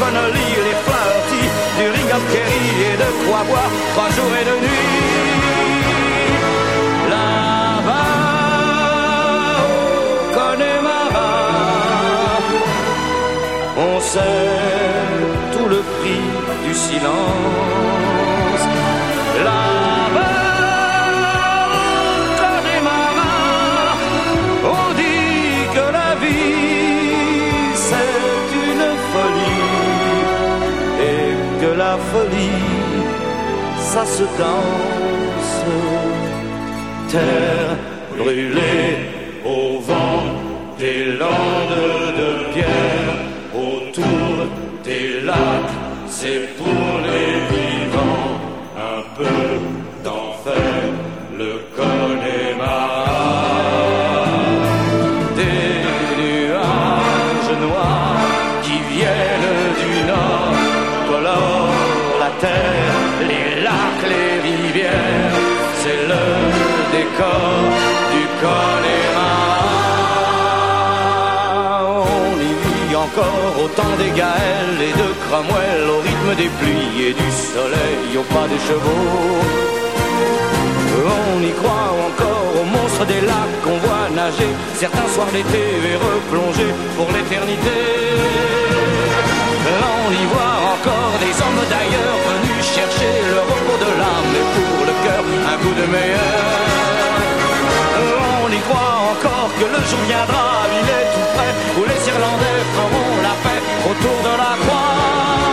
Connors, les Flaherty, du Kerry et de quoi boire trois jours et deux nuits. Là-bas, Connemara, on sait tout le prix du silence. La folie ça se danse. Terre brûlée au vent des landes de pierre autour des lacs, c'est du Connemara. On y vit encore au temps des Gaëls et de Cromwell, au rythme des pluies et du soleil, au pas des chevaux. On y croit encore aux monstres des lacs qu'on voit nager certains soirs d'été et replonger pour l'éternité. On y voit encore des hommes d'ailleurs venus chercher le repos de l'âme et pour le cœur un goût de meilleur. On y croit encore que le jour viendra, il est tout près, où les Irlandais feront la paix autour de la croix.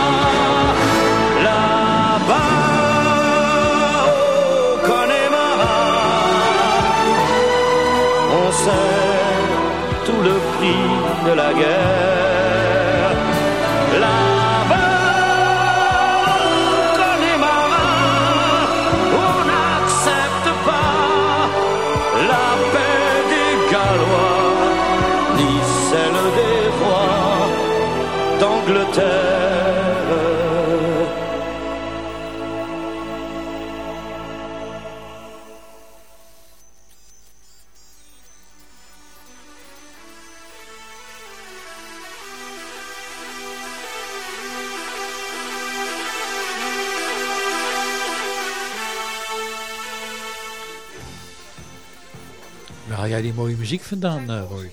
Mooie muziek vandaan, eh, Roy? Ik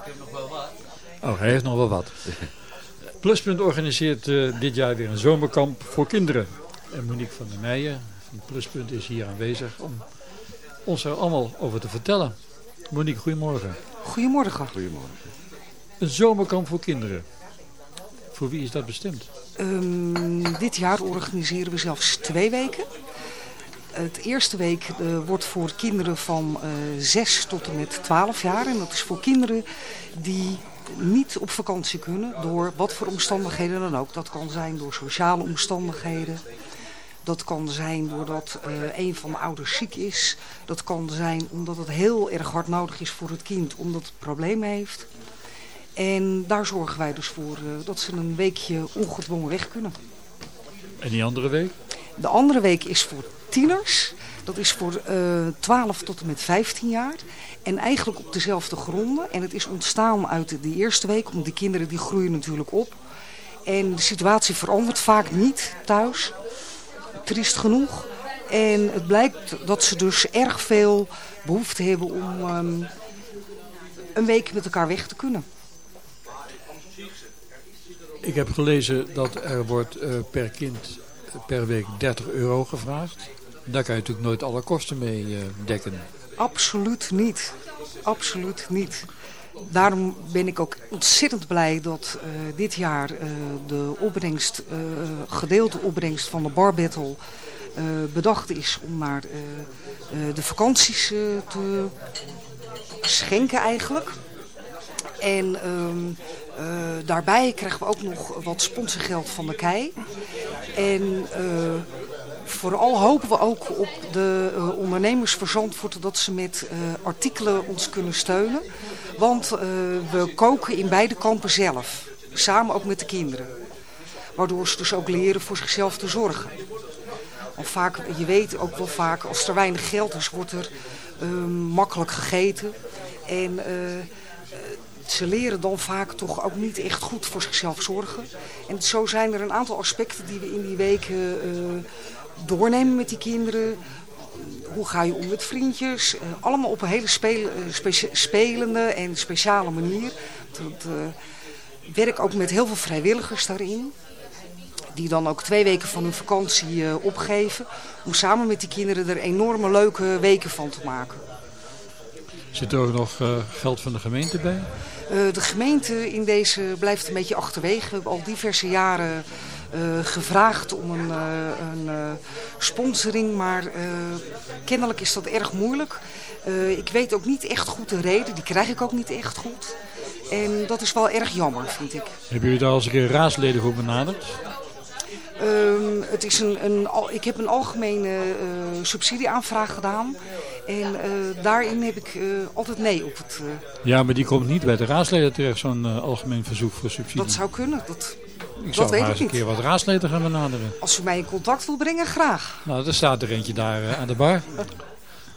heb nog wel wat. Oh, hij heeft nog wel wat. Pluspunt organiseert eh, dit jaar weer een zomerkamp voor kinderen. En Monique van der Meijen van Pluspunt is hier aanwezig om ons er allemaal over te vertellen. Monique, goedemorgen. Goedemorgen. Goedemorgen. Een zomerkamp voor kinderen. Voor wie is dat bestemd? Ehm, dit jaar organiseren we zelfs twee weken. Het eerste week eh, wordt voor kinderen van eh 6 tot en met 12 jaar. En dat is voor kinderen die niet op vakantie kunnen door wat voor omstandigheden dan ook. Dat kan zijn door sociale omstandigheden. Dat kan zijn doordat eh, een van de ouders ziek is. Dat kan zijn omdat het heel erg hard nodig is voor het kind, omdat het problemen heeft. En daar zorgen wij dus voor dat ze een weekje ongedwongen weg kunnen. En die andere week? De andere week is voor tieners. Dat is voor eh 12 tot en met 15 jaar. En eigenlijk op dezelfde gronden. En het is ontstaan uit de eerste week. Omdat die kinderen die groeien natuurlijk op. En de situatie verandert vaak niet thuis. Triest genoeg. En het blijkt dat ze dus erg veel behoefte hebben om ehm, een week met elkaar weg te kunnen. Ik heb gelezen dat er wordt eh, per kind eh, per week 30 euro gevraagd. Daar kan je natuurlijk nooit alle kosten mee eh, dekken. Absoluut niet. Absoluut niet. Daarom ben ik ook ontzettend blij dat eh, dit jaar eh, de opbrengst, gedeelte opbrengst van de Bar bedacht is om naar de vakanties te schenken eigenlijk. En ehm, eh, daarbij krijgen we ook nog wat sponsorgeld van de KEI. En vooral hopen we ook op de eh, ondernemers dat ze met eh, artikelen ons kunnen steunen. Want eh, we koken in beide kampen zelf. Samen ook met de kinderen. Waardoor ze dus ook leren voor zichzelf te zorgen. Want vaak, je weet ook wel vaak, als er weinig geld is, wordt er eh, makkelijk gegeten. En ze leren dan vaak toch ook niet echt goed voor zichzelf zorgen. En zo zijn er een aantal aspecten die we in die weken doornemen met die kinderen. Hoe ga je om met vriendjes? Eh, allemaal op een hele spel, eh, spelende en speciale manier. Dat, eh, ik werk ook met heel veel vrijwilligers daarin. Die dan ook twee weken van hun vakantie opgeven. Om samen met die kinderen er enorme leuke weken van te maken. Zit er ook nog geld van de gemeente bij? De gemeente in deze blijft een beetje achterwege. We hebben al diverse jaren gevraagd om een, eh, een eh, sponsoring, maar eh, kennelijk is dat erg moeilijk. Eh, ik weet ook niet echt goed de reden, die krijg ik ook niet echt goed. En dat is wel erg jammer, vind ik. Hebben jullie daar al eens een keer raadsleden voor benaderd? Ehm, het is een, een, ik heb een algemene eh, subsidieaanvraag gedaan. En eh, daarin heb ik eh, altijd nee op het... eh, Ja, maar die komt niet bij de raadsleden terecht, zo'n eh, algemeen verzoek voor subsidie. dat zou kunnen. Dat, ik dat zou weet maar eens een niet. keer wat raadsleden gaan benaderen. Als u mij in contact wil brengen, graag. Nou, er staat er eentje daar eh, aan de bar.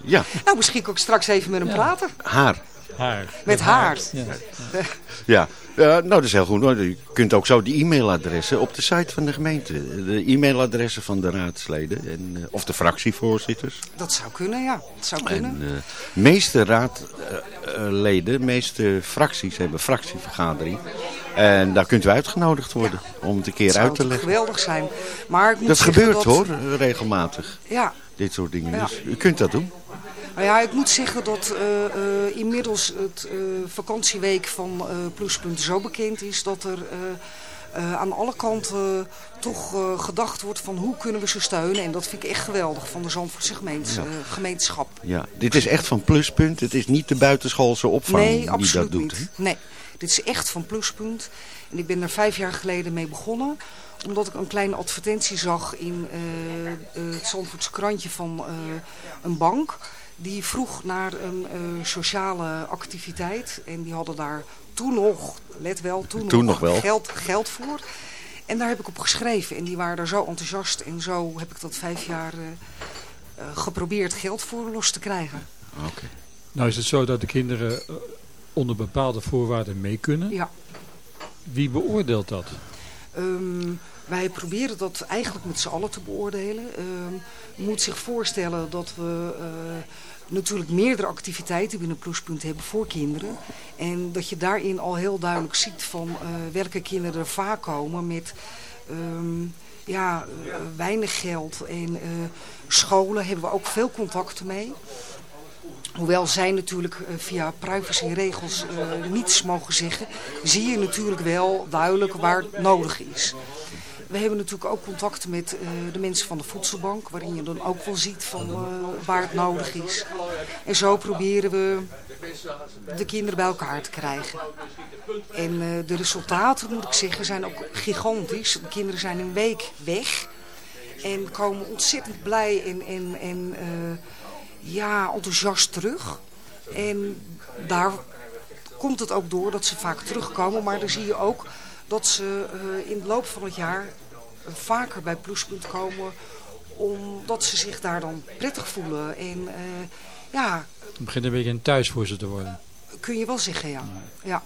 Ja. Nou, misschien kan ik straks even met hem praten. Haar. Haar. Met haar. Ja. Ja, Ja, nou dat is heel goed. hoor. Je kunt ook zo die e-mailadressen op de site van de gemeente. De e-mailadressen van de raadsleden en, eh, of de fractievoorzitters. Dat zou kunnen, ja. Dat zou kunnen. En de meeste raadleden, de meeste fracties hebben fractievergadering. En daar kunt u uitgenodigd worden om het een keer uit te leggen. geweldig zijn. Maar ik moet Dat gebeurt dat- hoor, regelmatig. Ja. Dit soort dingen. Ja. Dus u kunt dat doen. Nou ja, ik moet zeggen dat eh, eh, inmiddels het eh, vakantieweek van Pluspunt zo bekend is dat er aan alle kanten toch gedacht wordt van hoe kunnen we ze steunen. En dat vind ik echt geweldig van de Zandvoortse Ja. gemeenschap. Ja, dit is echt van pluspunt. Het is niet de buitenschoolse opvang nee, die absoluut dat doet. niet. Nee, dit is echt van Pluspunt. En ik ben er vijf jaar geleden mee begonnen omdat ik een kleine advertentie zag in het Zandvoortse krantje van een bank. Die vroeg naar een eh, sociale activiteit. En die hadden daar toen nog, let wel, toen, Toen nog wel. Geld, geld voor. En daar heb ik op geschreven. En die waren daar zo enthousiast. En zo heb ik dat vijf jaar eh, eh, geprobeerd geld voor los te krijgen. Oké. Nou is het zo dat de kinderen onder bepaalde voorwaarden mee kunnen. Ja. Wie beoordeelt dat? Ehm, wij proberen dat eigenlijk met z'n allen te beoordelen. Ehm, je moet zich voorstellen dat we eh, natuurlijk meerdere activiteiten binnen Pluspunt hebben voor kinderen. En dat je daarin al heel duidelijk ziet van eh, welke kinderen er vaak komen met ehm, ja, eh, weinig geld. En scholen hebben we ook veel contacten mee. Hoewel zij natuurlijk via privacyregels niets mogen zeggen, zie je natuurlijk wel duidelijk waar het nodig is. We hebben natuurlijk ook contacten met eh, de mensen van de voedselbank, waarin je dan ook wel ziet van eh, waar het nodig is. En zo proberen we de kinderen bij elkaar te krijgen. En eh, de resultaten, moet ik zeggen, zijn ook gigantisch. De kinderen zijn een week weg en komen ontzettend blij en, ja, enthousiast terug. En daar komt het ook door dat ze vaak terugkomen. Maar dan zie je ook dat ze eh, in de loop van het jaar eh, vaker bij Pluspunt komen. Omdat ze zich daar dan prettig voelen. En eh, ja, Het begint een beetje een thuis voor ze te worden. kun je wel zeggen, ja. ja.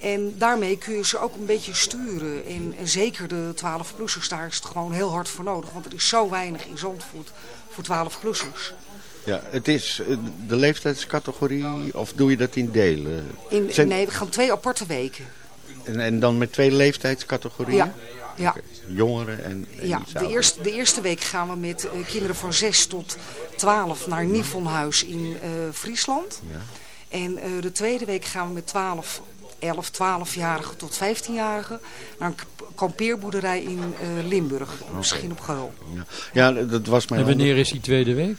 En daarmee kun je ze ook een beetje sturen. En, en zeker de 12-plussers, daar is het gewoon heel hard voor nodig. Want er is zo weinig in Zandvoort voor 12-plussers. Ja, het is de leeftijdscategorie, of doe je dat in delen? In, Zijn- Nee, we gaan twee aparte weken. En, en dan met twee leeftijdscategorieën? Ja, ja. Jongeren en, en Ja, de eerste, de eerste week gaan we met eh, kinderen van 6 tot 12 naar Nivonhuis in eh, Friesland. Ja. En eh, de tweede week gaan we met 12, 11, 12-jarigen tot 15-jarigen naar een kampeerboerderij in eh, Limburg. Misschien op Geul. Ja, ja dat was mijn En wanneer is die tweede week?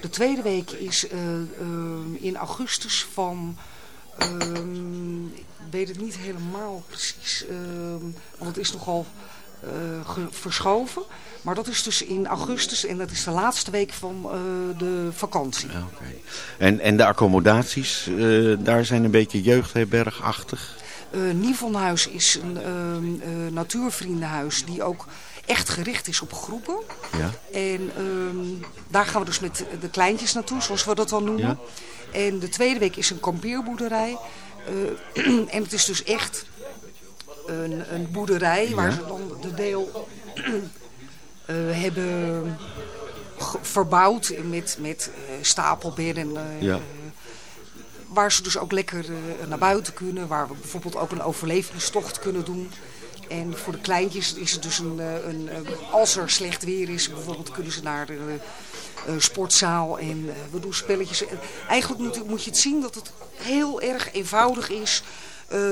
De tweede week is eh, ehm, in augustus van... ehm, ik weet het niet helemaal precies, ehm, want het is nogal ge- verschoven. Maar dat is dus in augustus en dat is de laatste week van eh, de vakantie. En, en de accommodaties, eh, daar zijn een beetje jeugdherbergachtig. Nivonhuis is een ehm, eh, natuurvriendenhuis die ook echt gericht is op groepen. Ja. En daar gaan we dus met de kleintjes naartoe, zoals we dat dan noemen. Ja. En de tweede week is een kampeerboerderij. Eh, en het is dus echt een, een boerderij waar ze dan de deel eh, hebben verbouwd met, met eh, stapelbedden. Ja. waar ze dus ook lekker naar buiten kunnen. Waar we bijvoorbeeld ook een overlevingstocht kunnen doen. En voor de kleintjes is het dus een, eh, een, eh, als er slecht weer is, bijvoorbeeld kunnen ze naar de eh, sportzaal en eh, we doen spelletjes. En eigenlijk moet, moet je het zien dat het heel erg eenvoudig is.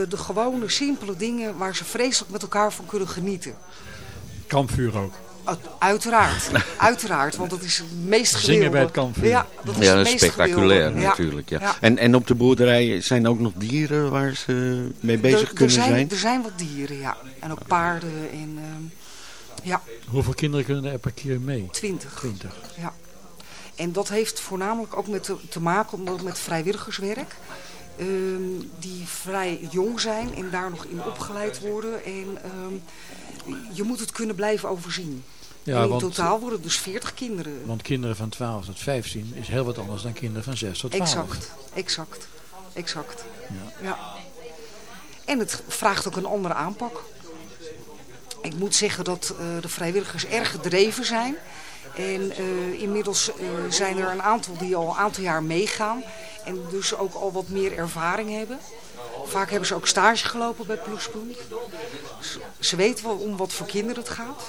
De gewone, simpele dingen waar ze vreselijk met elkaar van kunnen genieten. Kampvuur ook. Uit- Uiteraard, uiteraard, want dat is het meest Zingen bij het kampvuur. Ja, dat is ja, dat is meest spectaculair natuurlijk. Ja. Ja. En, en op de boerderij zijn ook nog dieren waar ze mee bezig Er- er kunnen zijn, zijn? Er zijn wat dieren, ja. En ook paarden en ehm, ja, Hoeveel kinderen kunnen er per keer mee? twintig. Twintig. Ja. En dat heeft voornamelijk ook met te, te maken omdat met vrijwilligerswerk. ehm, die vrij jong zijn en daar nog in opgeleid worden. En ehm, je moet het kunnen blijven overzien. Ja, in want- totaal worden dus 40 kinderen. Want kinderen van 12 tot 15 is heel wat anders dan kinderen van 6 tot 12. Exact, exact, exact. Ja. En het vraagt ook een andere aanpak. Ik moet zeggen dat eh, de vrijwilligers erg gedreven zijn. En eh, inmiddels eh, zijn er een aantal die al een aantal jaar meegaan. En dus ook al wat meer ervaring hebben. Vaak hebben ze ook stage gelopen bij. Ze- Ze weten wel om wat voor kinderen het gaat.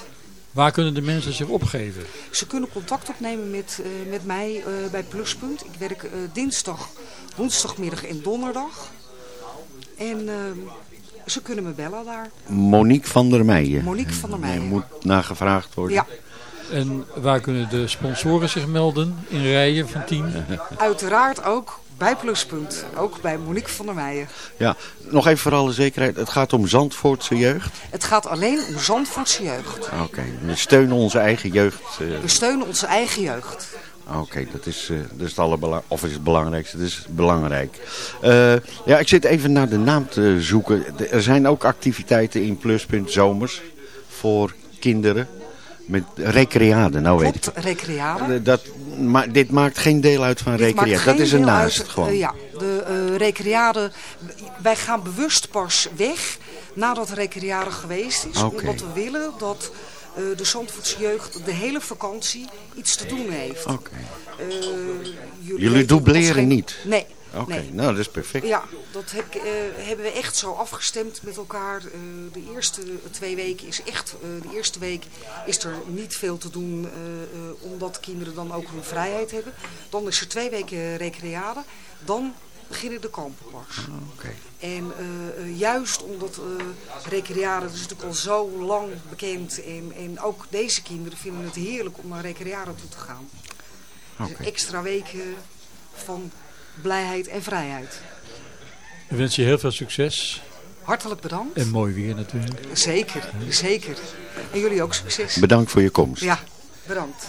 Waar kunnen de mensen zich opgeven? Ze kunnen contact opnemen met, eh, met mij eh, bij Pluspunt. Ik werk eh, dinsdag, woensdagmiddag en donderdag. En eh, ze kunnen me bellen daar. Monique van der Meijen. Monique van der Meijen. moet nagevraagd worden. Ja, En waar kunnen de sponsoren zich melden? In rijen van 10? uiteraard ook bij Pluspunt. Ook bij Monique van der Meijen. Ja, nog even voor alle zekerheid. Het gaat om Zandvoortse jeugd. Het gaat alleen om Zandvoortse jeugd. Oké, we steunen onze eigen jeugd. eh, We steunen onze eigen jeugd. Oké, dat is, eh, dat is het allerbelangrijkste. Of is het belangrijkste? Dat is belangrijk. Eh, ja, ik zit even naar de naam te zoeken. Er zijn ook activiteiten in Pluspunt Zomers voor kinderen. Met recreade, nou weet ik. Recreade. Eh, Dat, maar dit maakt geen deel uit van recreade. Dat is deel ernaast uit, gewoon. eh, ja, de eh, recreade. Wij gaan bewust pas weg nadat recreade geweest is. Omdat we willen dat eh, de Zandvoortse jeugd de hele vakantie iets te doen heeft. Oké. Eh, Jullie weten dubleren geen- niet? Nee. Oké, nee. nou dat is perfect. Ja, dat heb, eh, hebben we echt zo afgestemd met elkaar. Eh, de eerste twee weken is echt, eh, de eerste week is er niet veel te doen, omdat kinderen dan ook hun vrijheid hebben. Dan is er twee weken recreade, dan beginnen de kampen pas. Oké. En juist omdat eh recreade is natuurlijk al zo lang bekend en, en ook deze kinderen vinden het heerlijk om naar recreade toe te gaan. Dus Oké. extra weken van blijheid en vrijheid. We wensen je heel veel succes. Hartelijk bedankt. En mooi weer natuurlijk. Zeker, zeker. En jullie ook succes. Bedankt voor je komst. Ja, bedankt.